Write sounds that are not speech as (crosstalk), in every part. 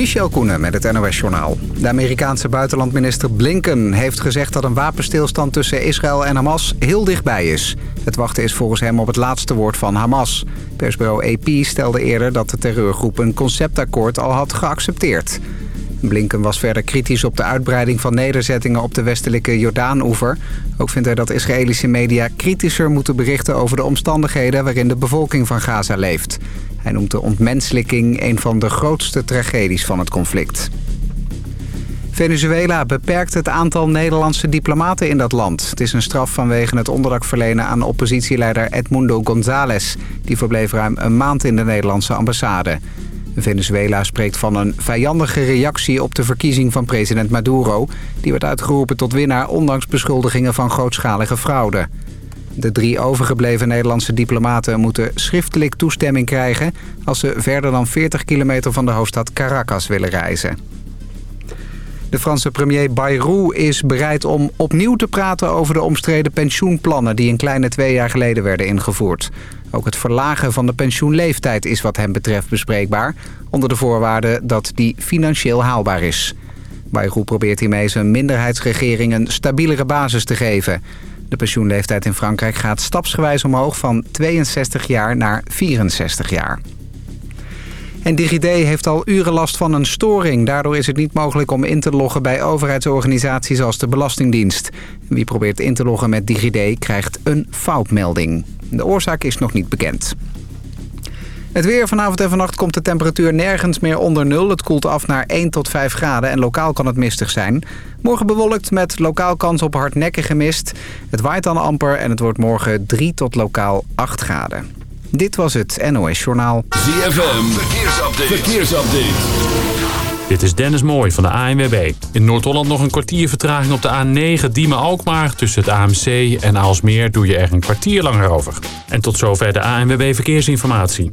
Michel Koenen met het NOS-journaal. De Amerikaanse buitenlandminister Blinken heeft gezegd dat een wapenstilstand tussen Israël en Hamas heel dichtbij is. Het wachten is volgens hem op het laatste woord van Hamas. Persbureau AP stelde eerder dat de terreurgroep een conceptakkoord al had geaccepteerd. Blinken was verder kritisch op de uitbreiding van nederzettingen op de westelijke Jordaan-oever. Ook vindt hij dat Israëlische media kritischer moeten berichten over de omstandigheden waarin de bevolking van Gaza leeft. Hij noemt de ontmenselijking een van de grootste tragedies van het conflict. Venezuela beperkt het aantal Nederlandse diplomaten in dat land. Het is een straf vanwege het onderdak verlenen aan oppositieleider Edmundo González. Die verbleef ruim een maand in de Nederlandse ambassade. Venezuela spreekt van een vijandige reactie op de verkiezing van president Maduro. Die werd uitgeroepen tot winnaar ondanks beschuldigingen van grootschalige fraude. De drie overgebleven Nederlandse diplomaten moeten schriftelijk toestemming krijgen... als ze verder dan 40 kilometer van de hoofdstad Caracas willen reizen. De Franse premier Bayrou is bereid om opnieuw te praten over de omstreden pensioenplannen... die een kleine twee jaar geleden werden ingevoerd. Ook het verlagen van de pensioenleeftijd is wat hem betreft bespreekbaar... onder de voorwaarde dat die financieel haalbaar is. Bayrou probeert hiermee zijn minderheidsregering een stabielere basis te geven... De pensioenleeftijd in Frankrijk gaat stapsgewijs omhoog van 62 jaar naar 64 jaar. En DigiD heeft al uren last van een storing. Daardoor is het niet mogelijk om in te loggen bij overheidsorganisaties als de Belastingdienst. Wie probeert in te loggen met DigiD krijgt een foutmelding. De oorzaak is nog niet bekend. Het weer vanavond en vannacht komt de temperatuur nergens meer onder nul. Het koelt af naar 1 tot 5 graden en lokaal kan het mistig zijn. Morgen bewolkt met lokaal kans op hardnekkige mist. Het waait dan amper en het wordt morgen 3 tot lokaal 8 graden. Dit was het NOS Journaal. ZFM, verkeersupdate. verkeersupdate. Dit is Dennis Mooij van de ANWB. In Noord-Holland nog een kwartier vertraging op de A9 Diemen-Alkmaar. Tussen het AMC en Aalsmeer doe je er een kwartier langer over. En tot zover de ANWB Verkeersinformatie.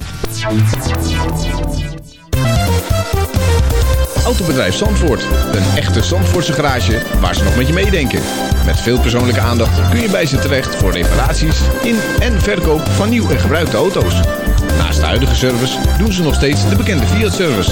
Autobedrijf Zandvoort. Een echte Zandvoortse garage waar ze nog met je meedenken. Met veel persoonlijke aandacht kun je bij ze terecht voor reparaties in en verkoop van nieuw en gebruikte auto's. Naast de huidige service doen ze nog steeds de bekende Fiat-service.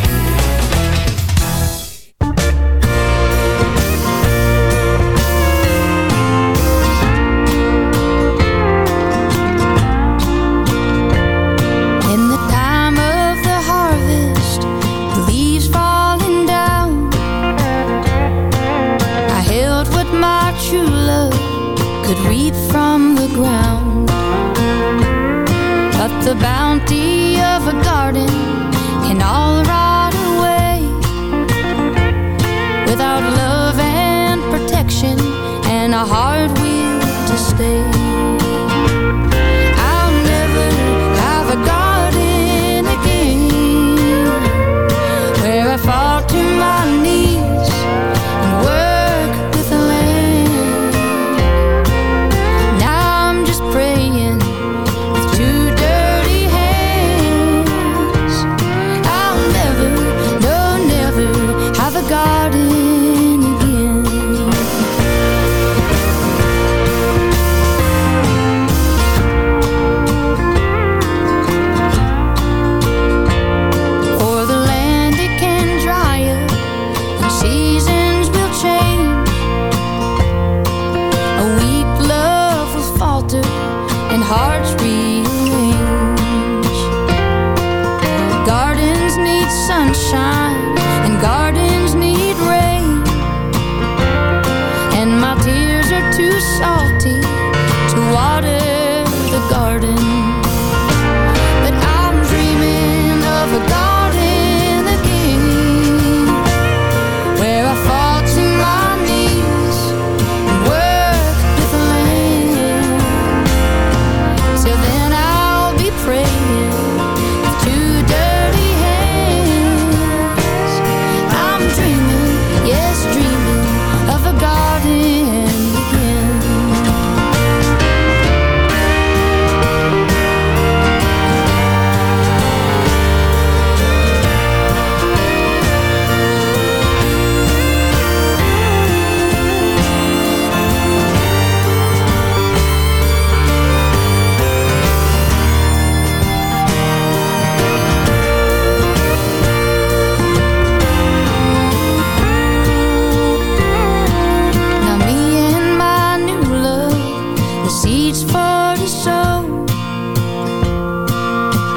seeds for the soul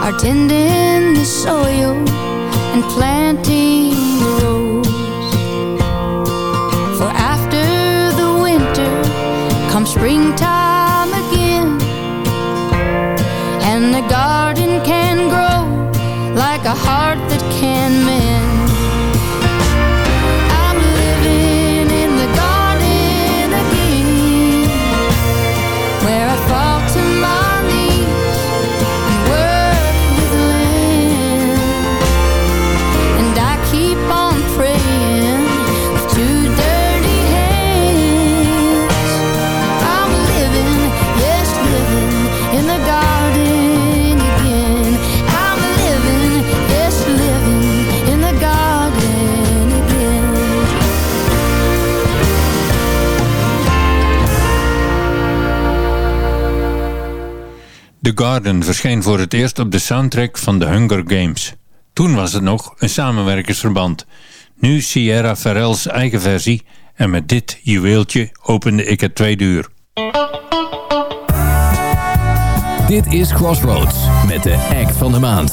are tending the soil and planting Garden verscheen voor het eerst op de soundtrack van The Hunger Games. Toen was het nog een samenwerkersverband. Nu Sierra Farrell's eigen versie en met dit juweeltje opende ik het tweede uur. Dit is Crossroads met de act van de maand.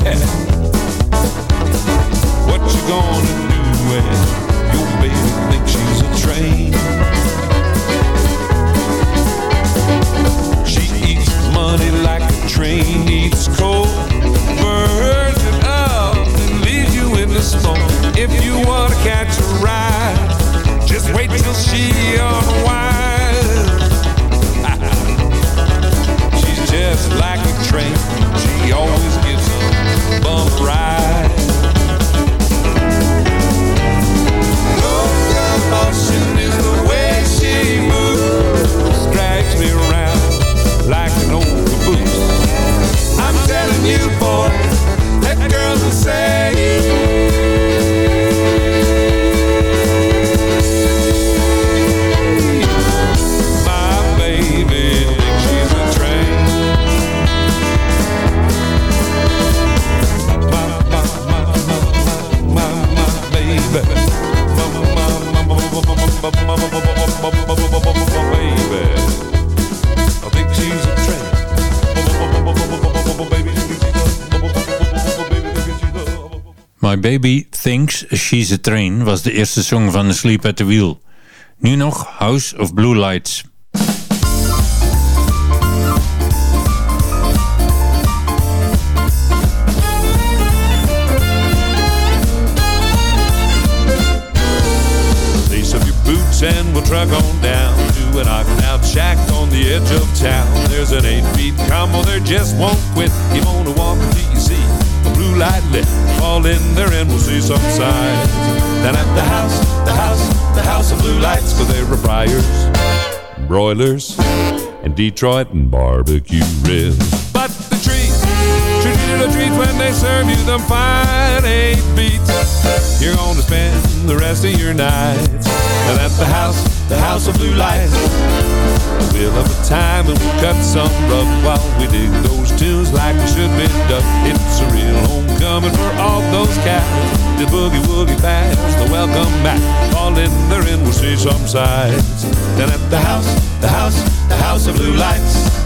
Yeah. (laughs) Train was de eerste song van Sleep at the Wheel. Nu nog House of Blue Lights. and we'll truck on down to an knocked out shack on the edge of town. There's an eight feet combo there just won't in there and we'll see some signs. Down at the house, the house, the house of blue lights, 'cause there were briars, broilers, and Detroit and barbecue ribs. But the treat, to treat when they serve you them fine eight beats. You're gonna spend the rest of your nights and at the house, the house of blue lights. We'll have a time and we'll cut some rug while we dig those tunes like we should be done. It's a real homecoming for all those cats. The boogie woogie bash, the welcome back. All in there and we'll see some sights. Then at the house, the house, the house of blue lights.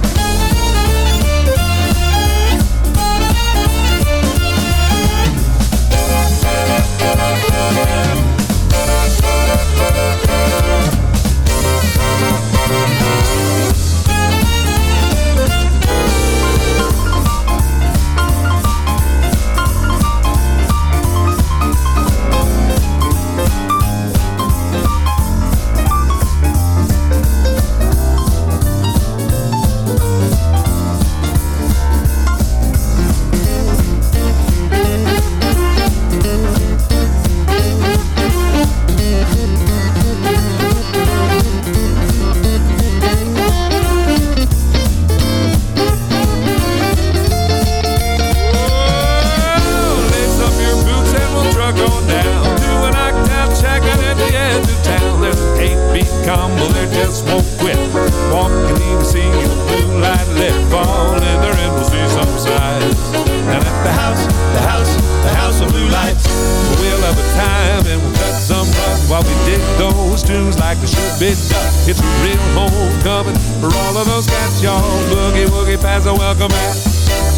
Tunes like they should be done. It's a real homecoming for all of those cats, y'all. Boogie woogie pass a welcome back.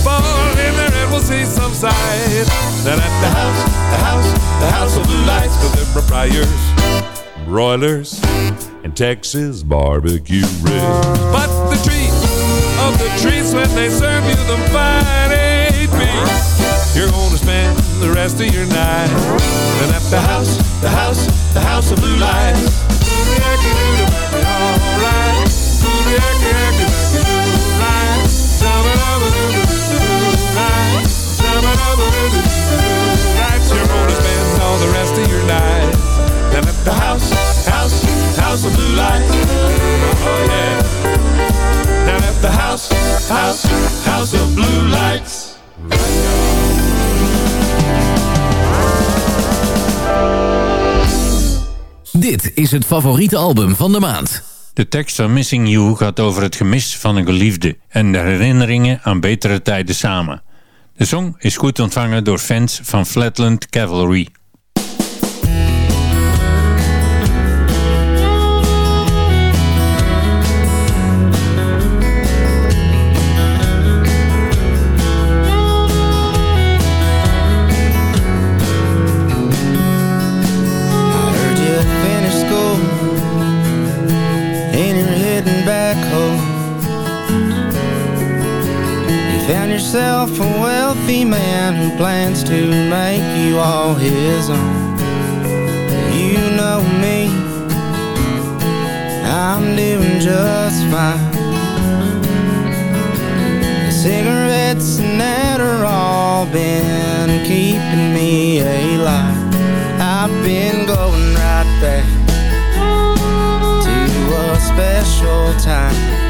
Fall in there and we'll see some sights. Then at the house, the house, the house of blue lights, cause there are briars, broilers, and Texas barbecue ribs. But the treat of the treats when they serve you the fine eight beats, you're gonna spend the rest of your night. Then at the house, the house, the house of blue lights. You're gonna spend all the rest of your night down at the house, house, house of blue lights. Oh yeah. Down at the house, house, house of blue lights. Dit is het favoriete album van de maand. De tekst van Missing You gaat over het gemis van een geliefde en de herinneringen aan betere tijden samen. De song is goed ontvangen door fans van Flatland Cavalry. Man who plans to make you all his own. You know me, I'm doing just fine. Cigarettes and Adderall been keeping me alive. I've been going right back to a special time.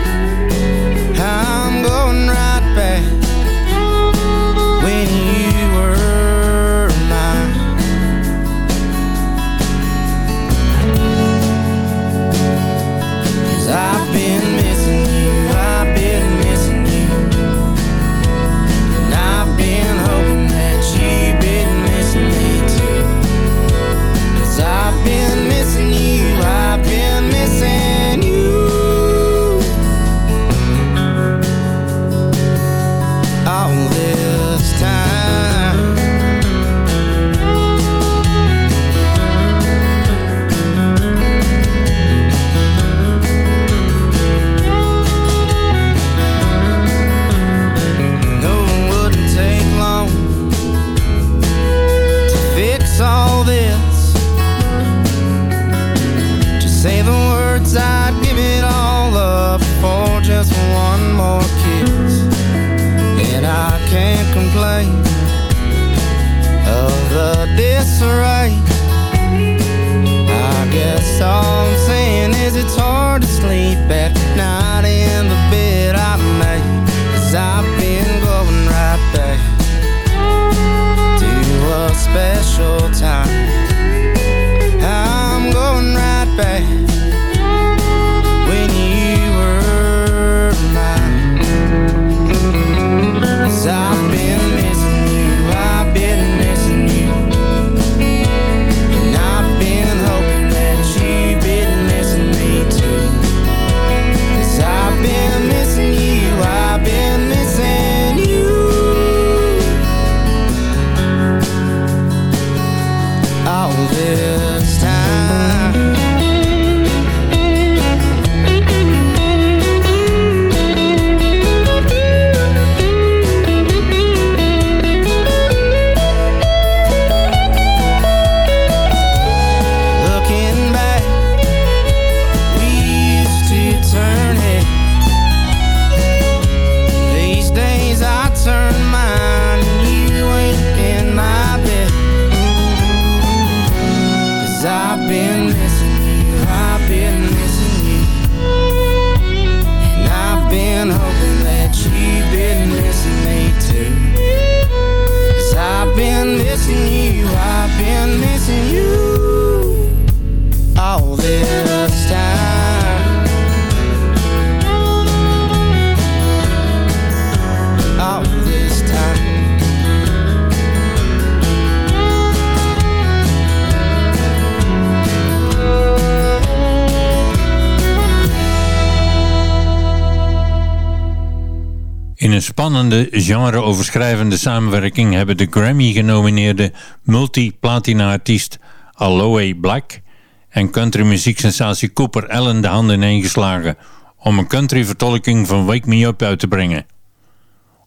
Genre-overschrijvende samenwerking hebben de Grammy-genomineerde multi-platina-artiest Aloe Black en country-muzieksensatie Cooper Allen de handen ineengeslagen om een country-vertolking van Wake Me Up uit te brengen.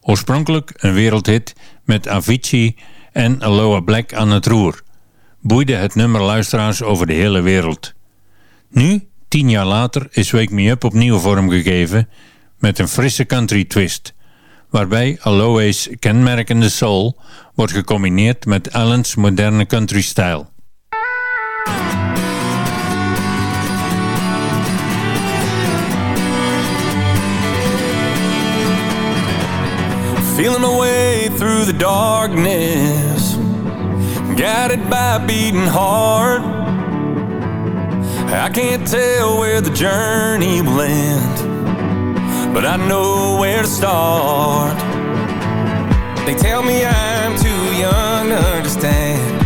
Oorspronkelijk een wereldhit met Avicii en Aloha Black aan het roer, boeide het nummer luisteraars over de hele wereld. Nu, tien jaar later, is Wake Me Up opnieuw vormgegeven met een frisse country twist, waarbij Aloe's kenmerkende soul wordt gecombineerd met Allen's moderne country stijl. Feeling my way through the darkness, guided by beating heart. I can't tell where the journey will end, but I know where to start. They tell me I'm too young to understand.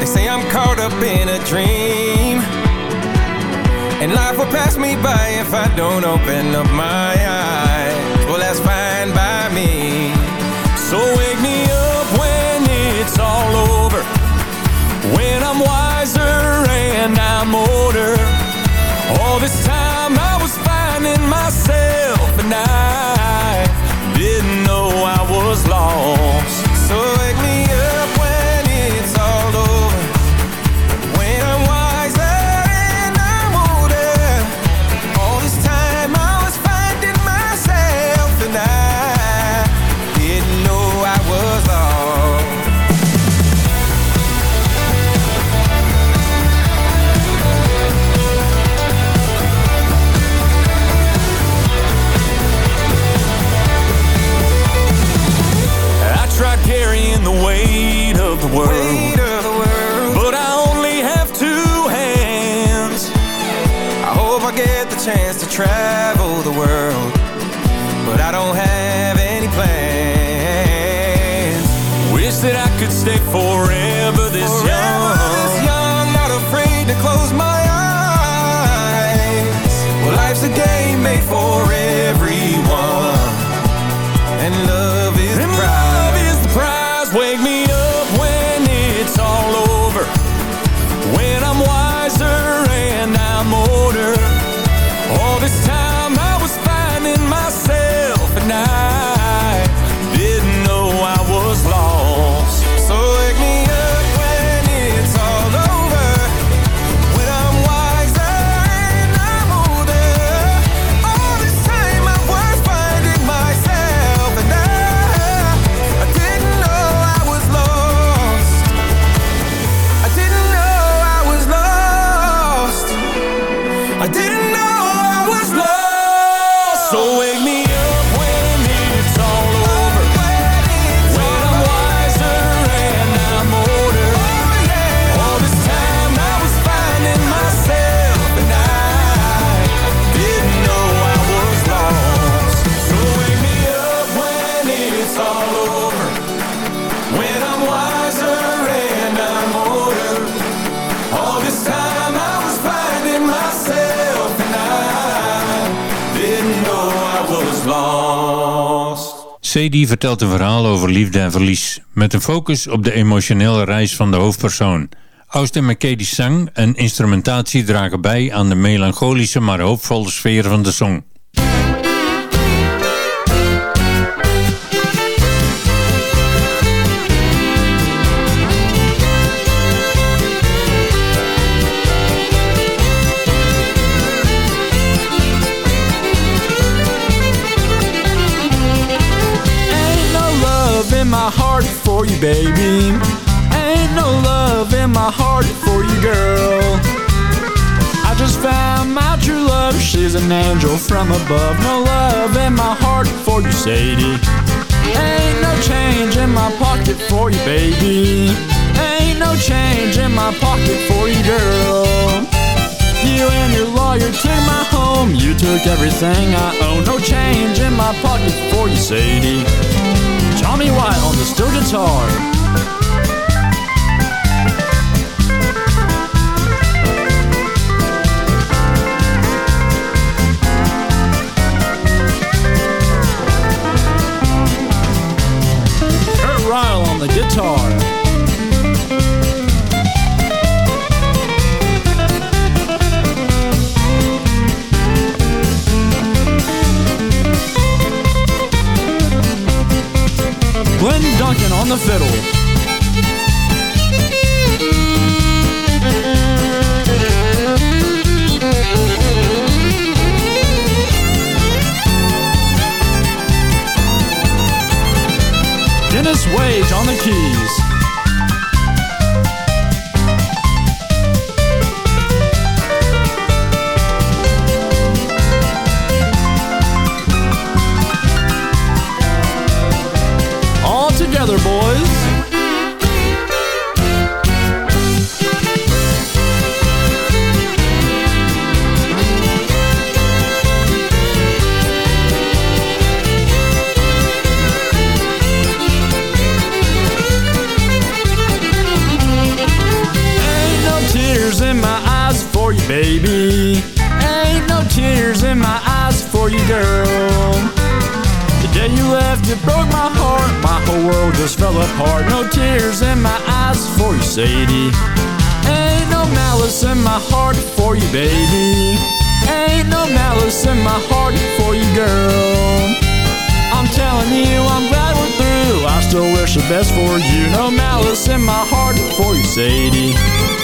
They say I'm caught up in a dream. And life will pass me by if I don't open up my eyes. Well, that's fine by me. So wake me up when it's all over. When I'm wiser and I'm older. All this time Sadie vertelt een verhaal over liefde en verlies, met een focus op de emotionele reis van de hoofdpersoon. Austin McCady's zang en instrumentatie dragen bij aan de melancholische maar hoopvolle sfeer van de song. For you, baby. Ain't no love in my heart for you, girl. I just found my true love, she's an angel from above. No love in my heart for you, Sadie. Ain't no change in my pocket for you, baby. Ain't no change in my pocket for you, girl. You and your lawyer took my home. You took everything I own. No change in my pocket for you, Sadie. Tommy White on the steel guitar. Guitar. On the fiddle. Dennis Wage on the keys. Apart. No tears in my eyes for you, Sadie. Ain't no malice in my heart for you, baby. Ain't no malice in my heart for you, girl. I'm telling you, I'm glad we're through. I still wish the best for you. No malice in my heart for you, Sadie.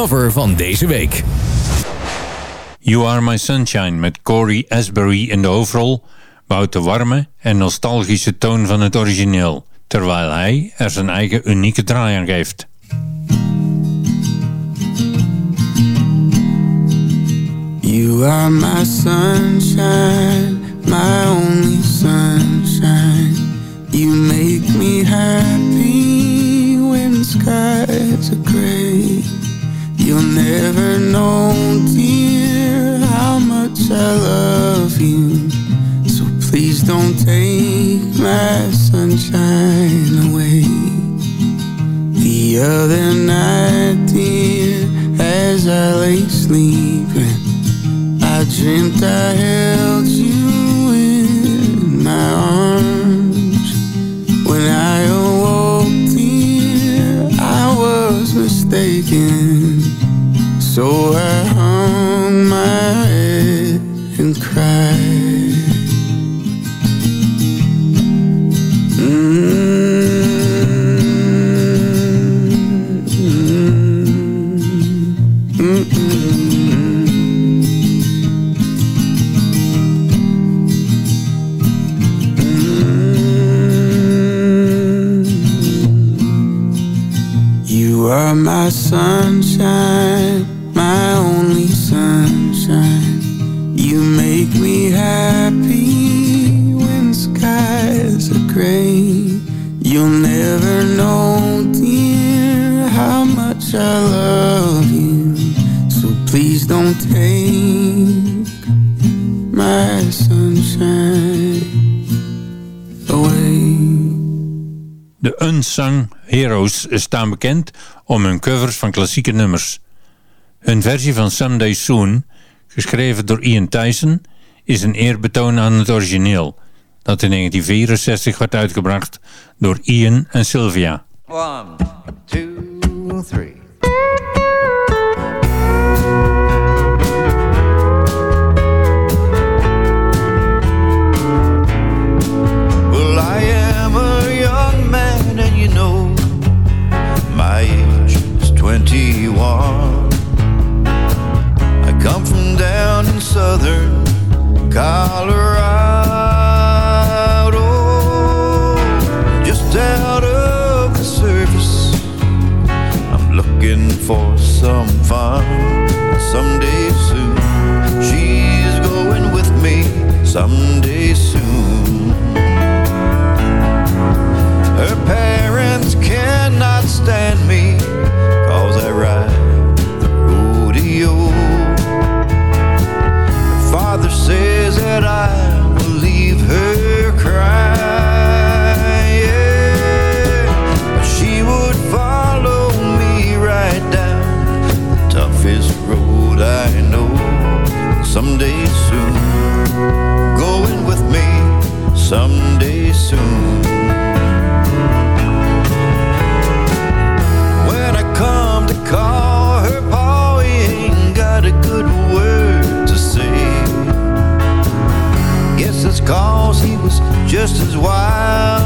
Cover van deze week. You Are My Sunshine met Corey Asbury in de hoofdrol bouwt de warme en nostalgische toon van het origineel. terwijl hij er zijn eigen unieke draai aan geeft. You are my sunshine, my only sunshine. You make me happy when skies are gray. You'll never know, dear, how much I love you. So please don't take my sunshine away. The other night, dear, as I lay sleeping, I dreamt I held you in my arms. When I awoke, dear, I was mistaken. So I Unsung Heroes staan bekend om hun covers van klassieke nummers. Hun versie van Someday Soon, geschreven door Ian Tyson, is een eerbetoon aan het origineel, dat in 1964 werd uitgebracht door Ian en Sylvia. One, two, three. Southern Colorado, just out of the surface. I'm looking for some fun someday soon. She's going with me someday soon. soon. When I come to call her pa, he ain't got a good word to say. Guess that's cause he was just as wild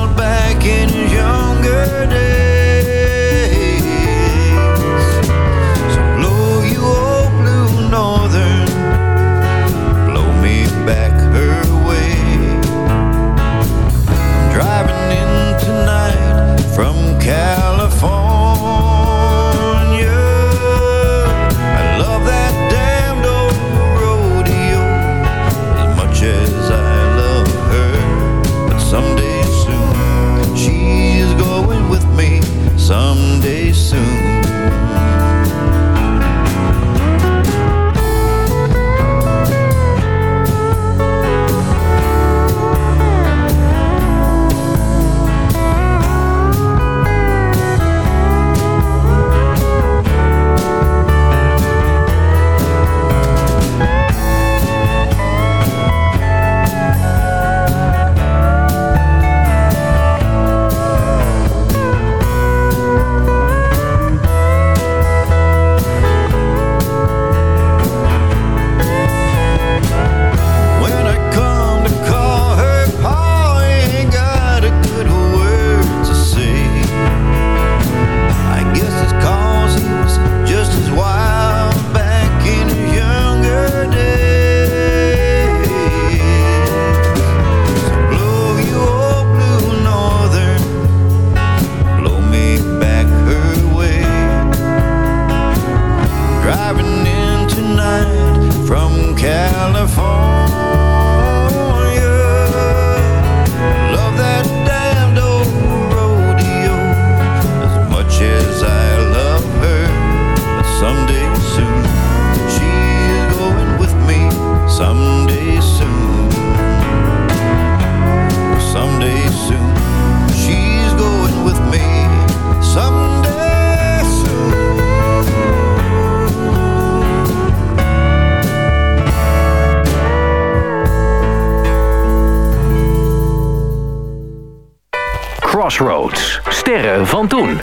Crossroads. Sterren van toen.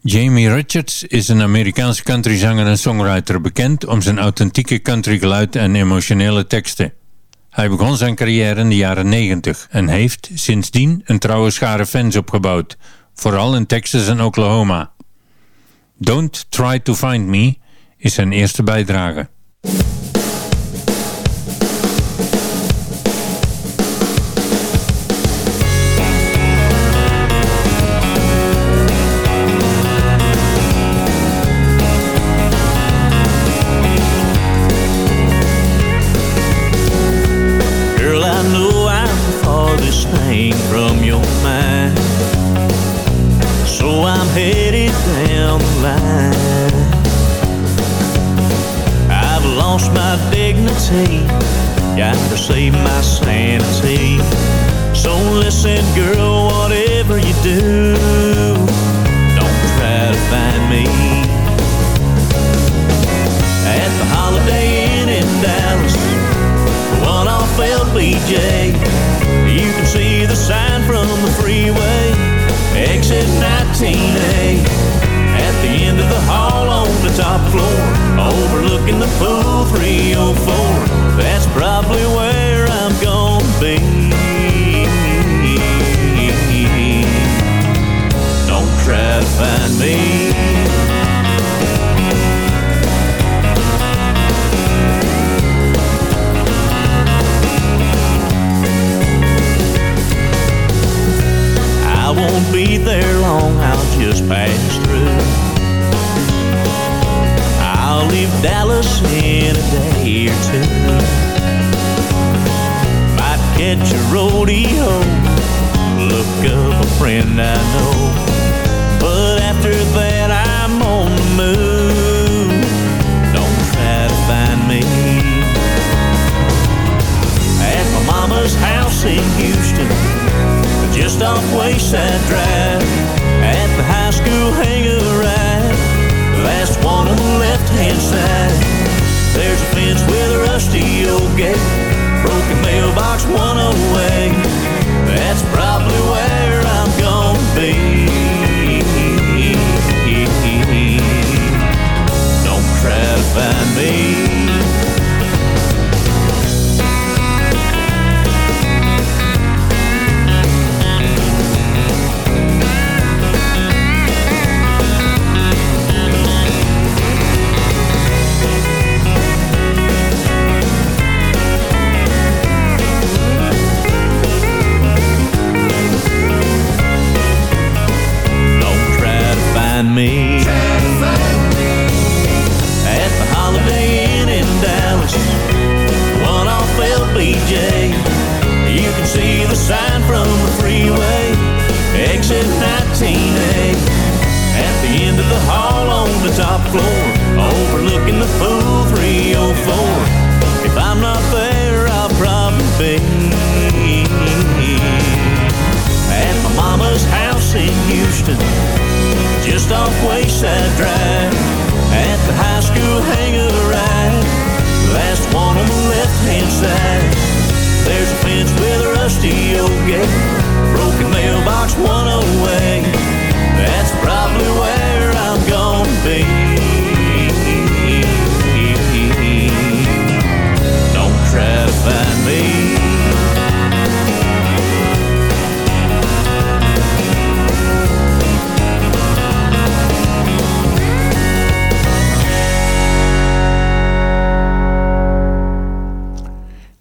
Jamie Richards is een Amerikaanse countryzanger en songwriter bekend om zijn authentieke countrygeluid en emotionele teksten. Hij begon zijn carrière in de jaren 90 en heeft sindsdien een trouwe schare fans opgebouwd, vooral in Texas en Oklahoma. Don't Try to Find Me is zijn eerste bijdrage. Just pass through. I'll leave Dallas in a day or two. Might catch a rodeo, look up a friend I know. But after that, I'm on the move. Don't try to find me. At my mama's house in Houston just off Wayside Drive school hangar. Last one on the left hand side. There's a fence with a rusty old gate, broken mailbox one away. That's probably where mailbox one away. That's probably where I'm gonna be. Don't try to find me.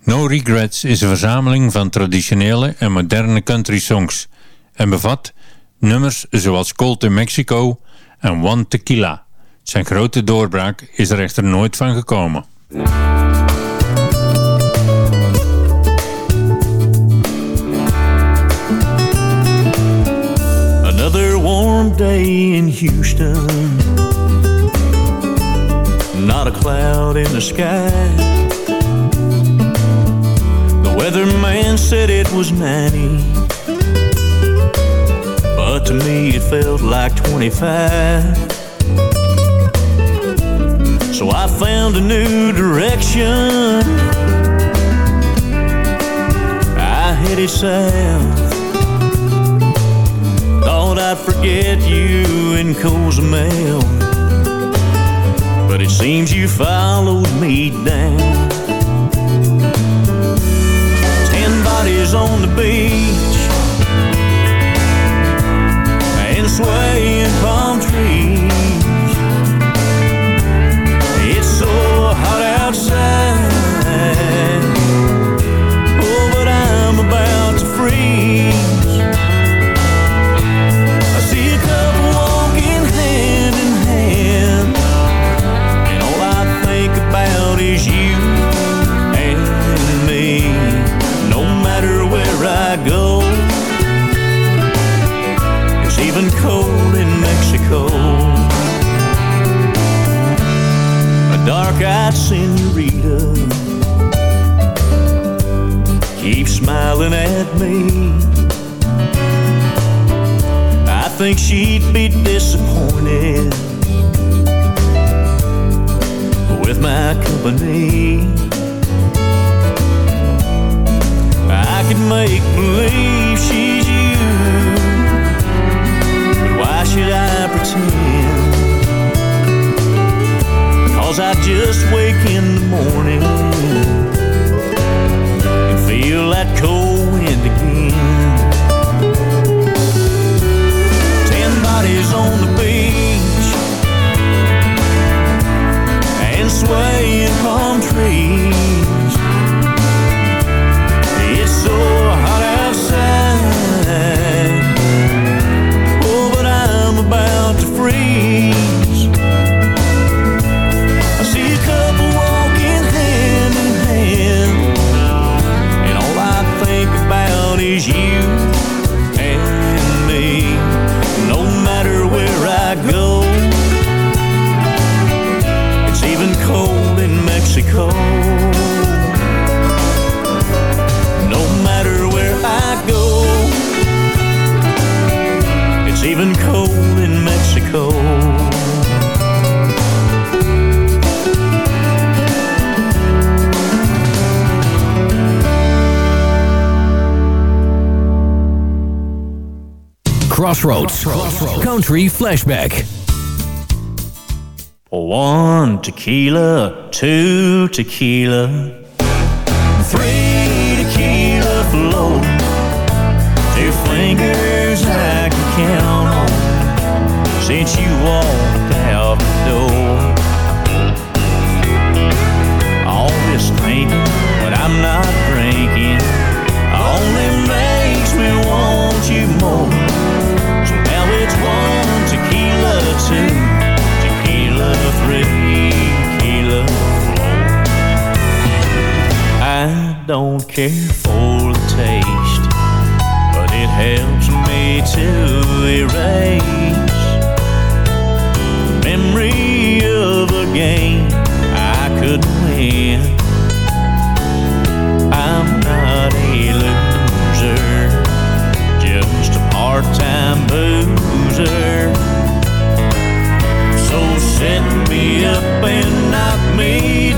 No Regrets is een verzameling van traditionele en moderne country songs en bevat nummers zoals Cold in Mexico en One Tequila. Zijn grote doorbraak is er echter nooit van gekomen. Another warm day in Houston. Not a cloud in the sky. The weatherman said it was 90. but to me it felt like 25. So I found a new direction. I headed south. Thought I'd forget you in Cozumel. But it seems you followed me down. Ten bodies on the beach swaying palm trees. It's so hot outside. Crossroads. Crossroads. Country Flashback. One tequila, two tequila, three tequila flow, two fingers I can count on since you walked careful taste, but it helps me to erase memory of a game I could win. I'm not a loser, just a part-time boozer. So set me up and knock me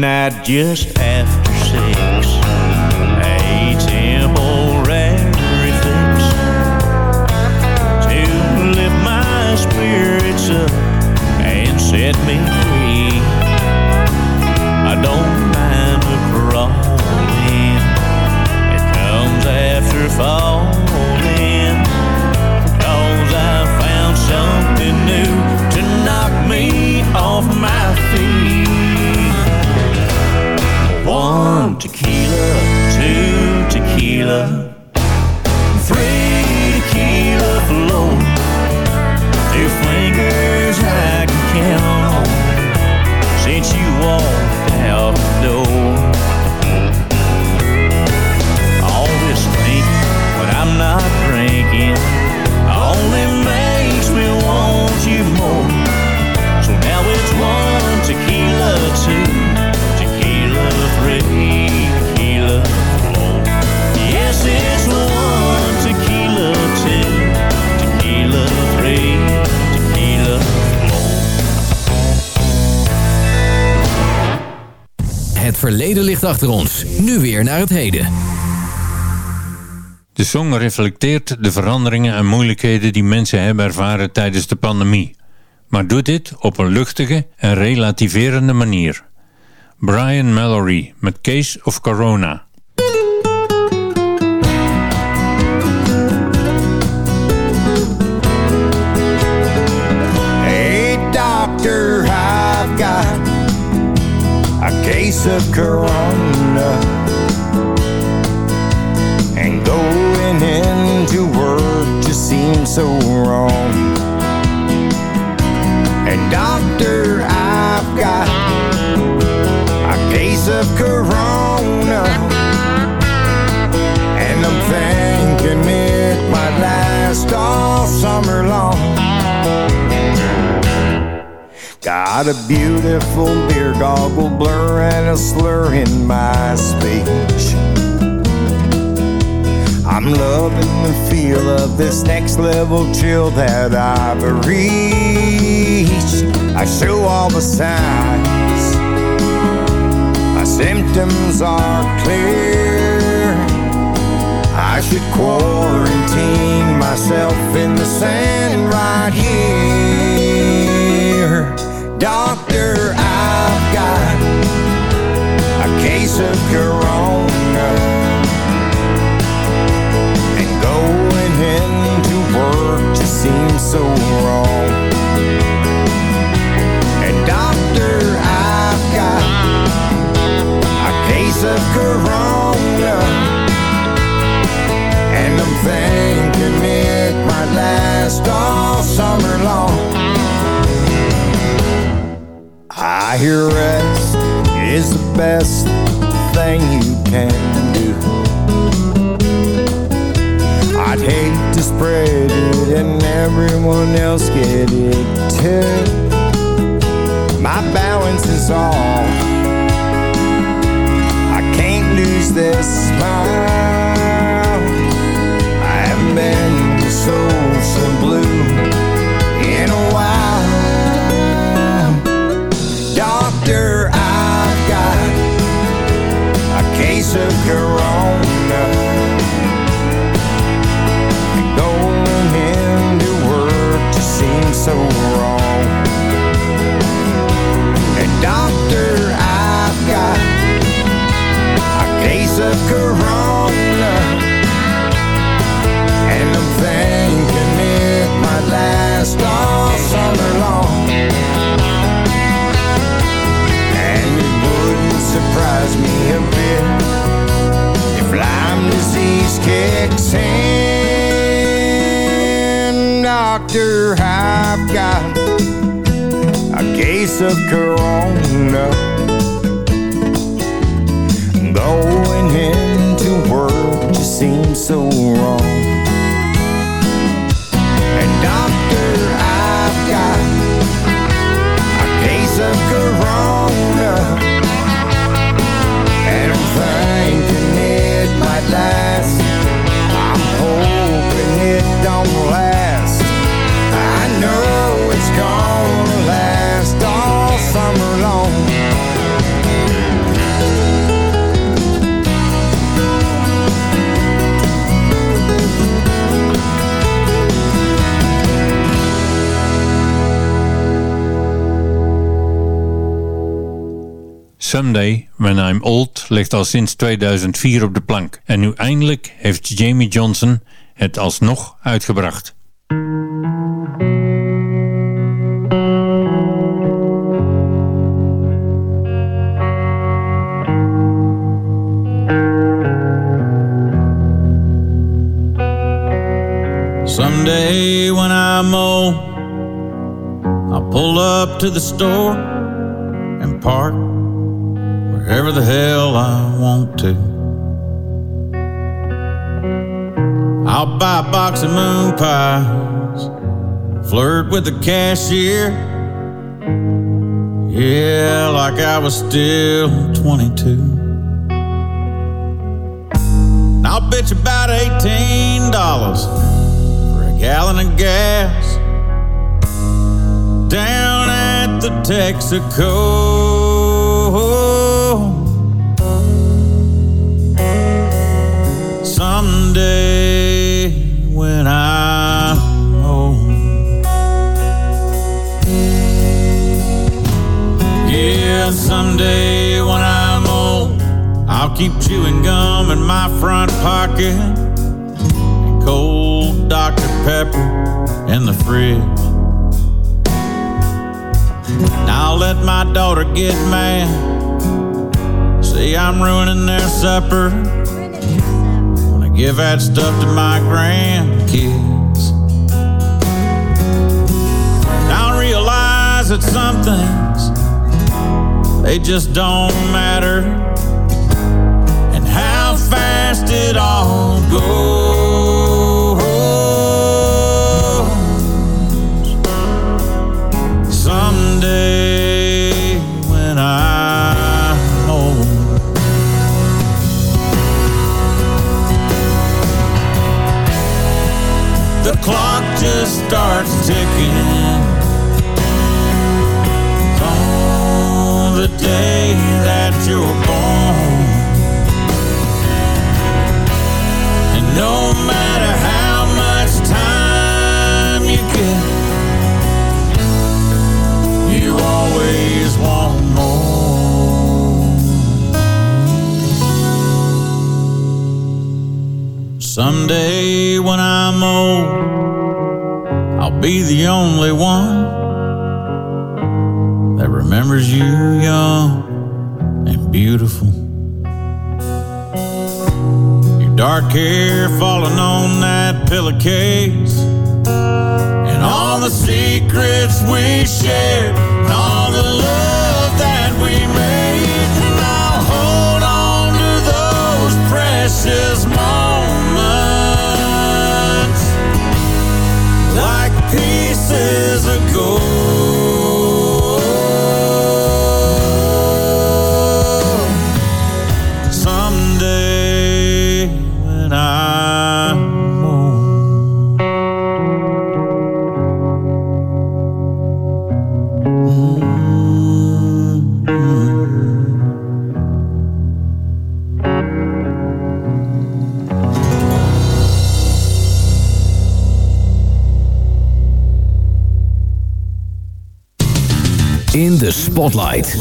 Night just after six. A temporary fix To lift my spirits up And set me tequila two tequila. Verleden ligt achter ons. Nu weer naar het heden. De song reflecteert de veranderingen en moeilijkheden die mensen hebben ervaren tijdens de pandemie. Maar doet dit op een luchtige en relativerende manier. Brian Mallory met Case of Corona. Case of corona. And going into work just seems so wrong. And doctor, I've got a case of corona. And I'm thinking it might last all summer long. Got a beautiful beer goggle blur and a slur in my speech. I'm loving the feel of this next level chill that I've reached. I show all the signs. My symptoms are clear. I should quarantine myself in the sand right here. Doctor, I've got a case of corona. And going into work just seems so wrong. And doctor, I've got a case of corona. And I'm thinking it might last all summer long. I hear rest is the best thing you can do. I'd hate to spread it and everyone else get it too. My balance is off. I can't lose this smile. Case of corona. Doctor, I've got a case of corona. Going into work just seems so wrong. Someday When I'm Old ligt al sinds 2004 op de plank. En nu eindelijk heeft Jamie Johnson het alsnog uitgebracht. Someday when I'm old, I'll pull up to the store and park wherever the hell I want to. I'll buy a box of moon pies, flirt with the cashier. Yeah, like I was still 22. And I'll bet you about $18 for a gallon of gas down at the Texaco. someday when I'm home. Yeah, someday when I'm old, I'll keep chewing gum in my front pocket and cold Dr. Pepper in the fridge. And I'll let my daughter get mad, say I'm ruining their supper give that stuff to my grandkids. I realize that some things they just don't matter, and how fast it all goes. Starts ticking on the day that you're born. And no matter how much time you get, you always want more. Someday when I'm old, be the only one that remembers you young and beautiful. Your dark hair falling on that pillowcase, and all the secrets we shared, The Spotlight.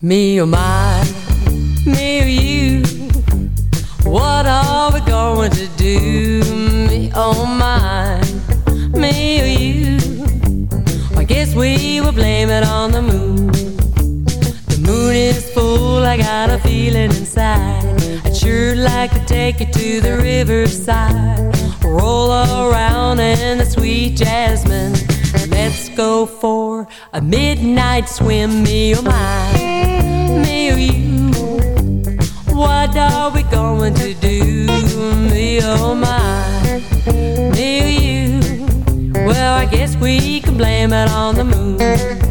Me or my, me or you. What are we going to do? Me or mine, me or you. I guess we will blame it on the moon. The moon is full, I got a feeling inside. I'd sure like to take you to the riverside. Roll around in the sweet jasmine. For a midnight swim, me or mine, me or you. What are we going to do, me or mine, me or you? Well, I guess we can blame it on the moon.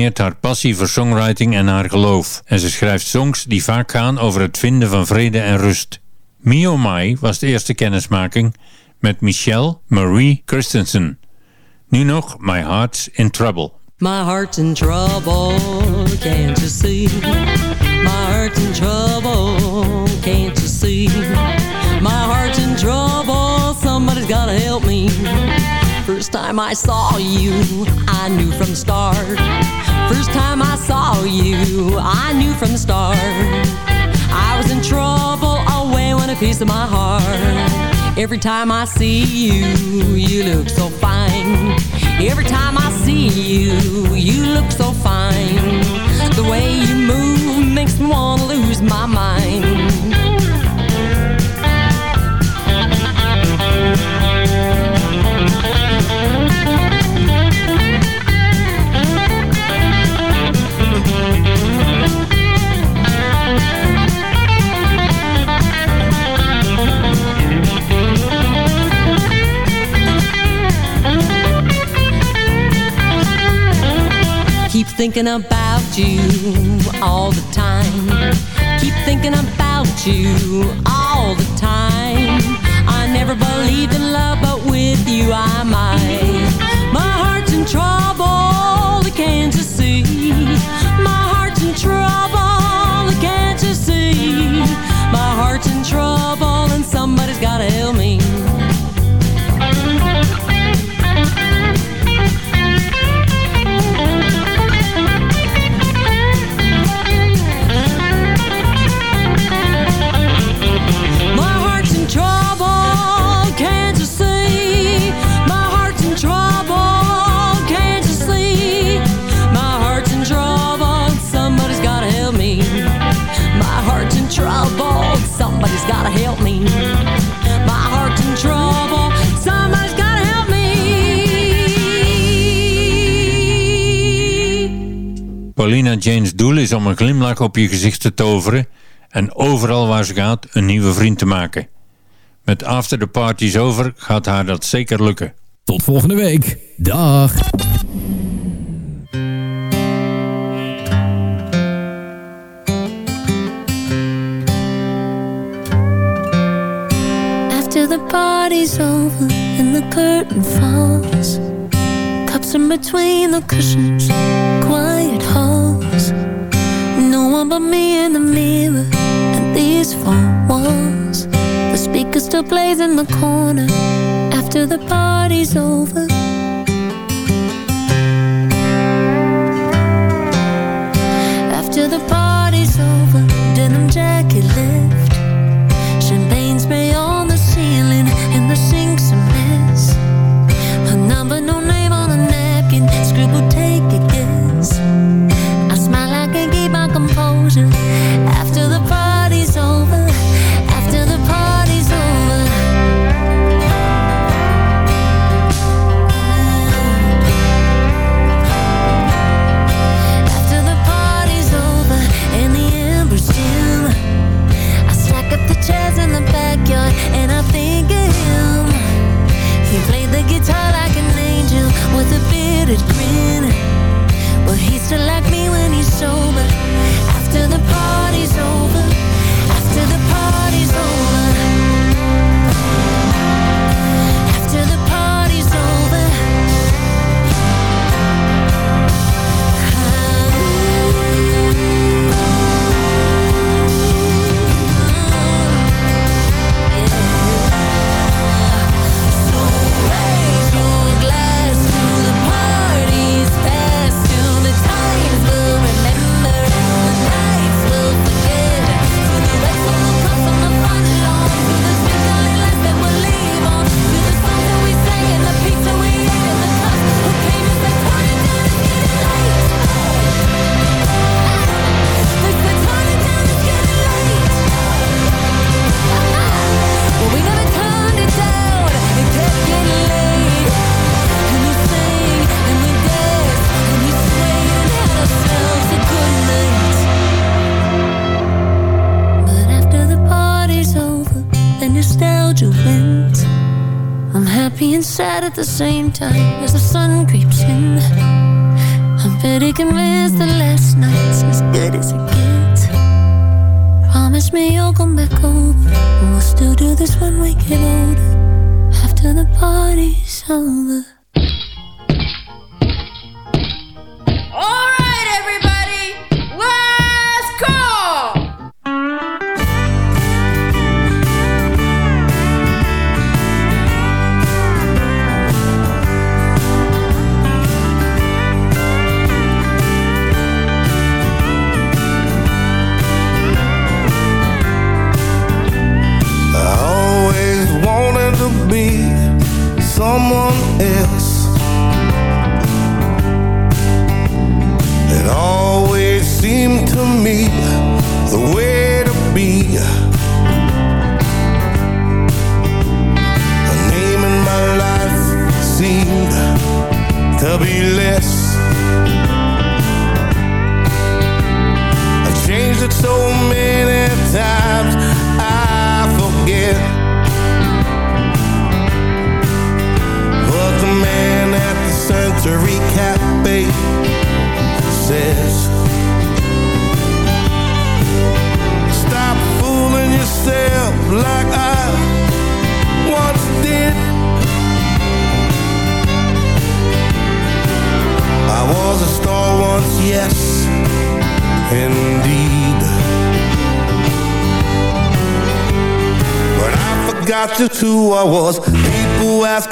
Combineert haar passie voor songwriting en haar geloof. En ze schrijft songs die vaak gaan over het vinden van vrede en rust. Mio Mai was de eerste kennismaking met Michelle Marie Christensen. Nu nog My Heart's in Trouble. My heart's in trouble, can't you see? My heart's in trouble, can't you see? My heart's in trouble, somebody's gotta help me. First time I saw you, I knew from start. First time I saw you, I knew from the start. I was in trouble, away went a piece of my heart. Every time I see you, you look so fine. Every time I see you, you look so fine. The way you move makes me wanna lose my mind. Thinking about you all the time. Keep thinking about you all the time. I never believed in love, but with you I might. My heart's in trouble, can't you see? My heart's in trouble, can't you see? My heart's in trouble, Paulina Jane's doel is om een glimlach op je gezicht te toveren en overal waar ze gaat een nieuwe vriend te maken. Met After the Party's over gaat haar dat zeker lukken. Tot volgende week. Dag. After the party's over and the curtain falls Cups in between the cushions, But me in the mirror and these four walls. The speaker still plays in the corner after the party's over. After the party's over, denim jacket lift composure bodies on the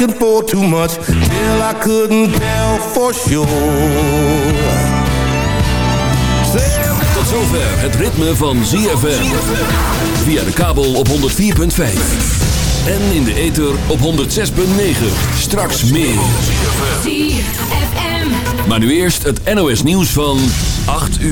pour too much I couldn't tell for Tot zover het ritme van ZFM Via de kabel op 104.5 en in de ether op 106.9. Straks meer. Maar nu eerst het NOS nieuws van 8 uur.